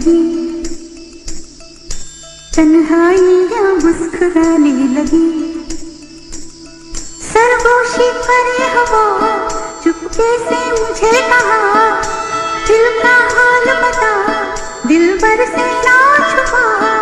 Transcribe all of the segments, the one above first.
लगी। तन्हाइयाँ मुस्कुराने लगी। सरगोशी पर हवा चुपके से मुझे कहा, दिल का हाल बता, दिल पर से ना छुपा।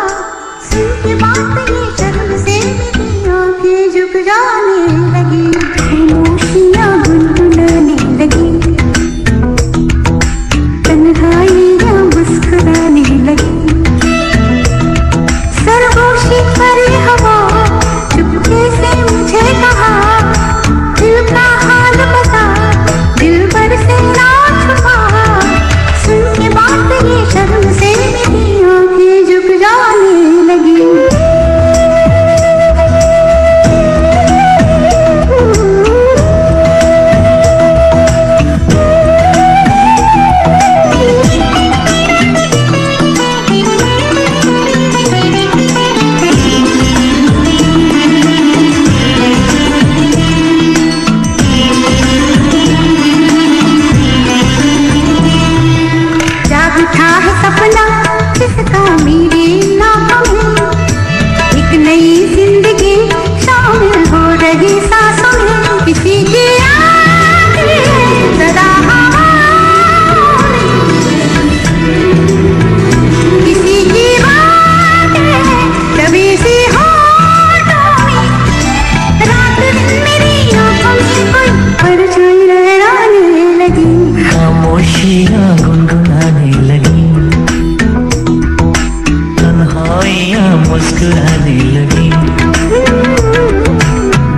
मुस्कुराने लगी।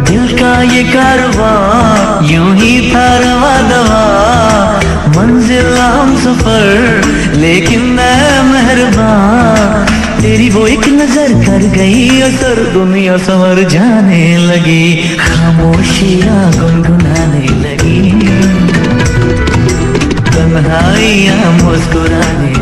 दिल का ये कारवा, यूँ ही था रवा दवा। मंजिल हम सफ़र, लेकिन मैं मेहरबान। तेरी वो एक नज़र कर गई, असर दुनिया संवर जाने लगी। खामोशियाँ गुनगुनाने लगी। तन्हाइयाँ मुस्कुराने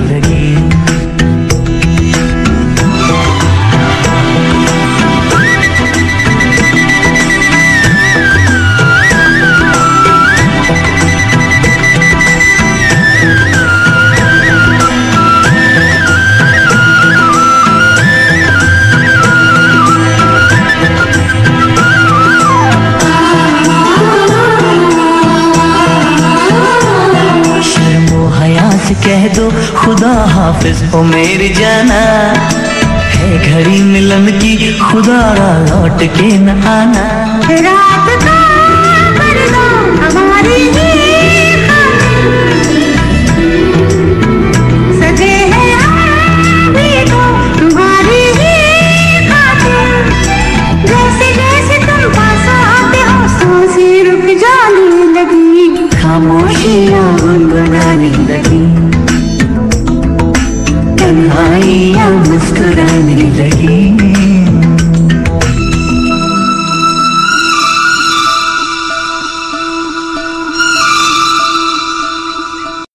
से कह दो, खुदा हाफिज ओ मेरी जाना। है घड़ी मिलन की, खुदा लौट के न आना। रात का